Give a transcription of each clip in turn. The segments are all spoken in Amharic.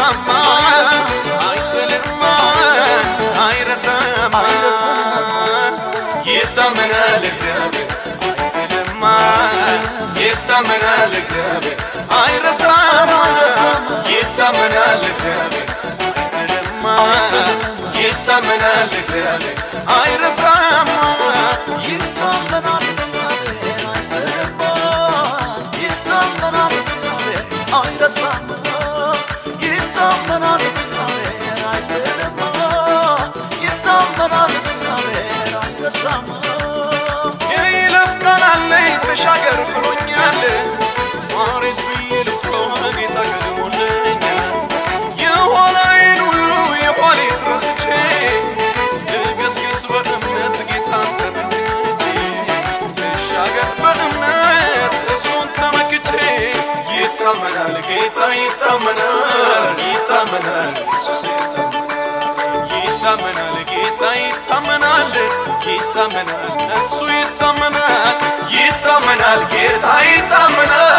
አይረሳማ አይጥልማ አይረሳማ ይታመናል እግዚአብሔር አይጥልማ ይታመናል እግዚአብሔር አይረሳማ ይታመናል እግዚአብሔር አይጥልማ ይታመናል እግዚአብሔር አይረሳማ ይታመናል እግዚአብሔር አይጥልማ ይታመናል እግዚአብሔር አይረሳም ይታመናል እግዚአብሔር አይጥልማ ይታመናል እግዚአብሔር አይረሳም የይለፍ ቃል አለኝ የኋላዬን ሁሉ የኋሊት ረስቼ ልገስግስ በእምነት ጌታን ልሻገር በእምነት እሱን ተመክቼ ይታመናል ጌታ ይታመናል ኢየሱስ ይታመናል። ጌታ ይታመናል ይታመናል እሱ ይታመናል። ይታመናል ጌታ ይታመናል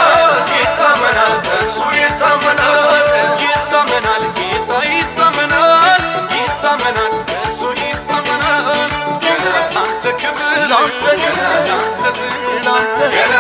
ይታመናል እሱ ይታመናል። ይታመናል ጌታ ይታመናል ይታመናል እሱ ይታመናል። ላንተ ክብር ላንተ ዝና ላንተ ገና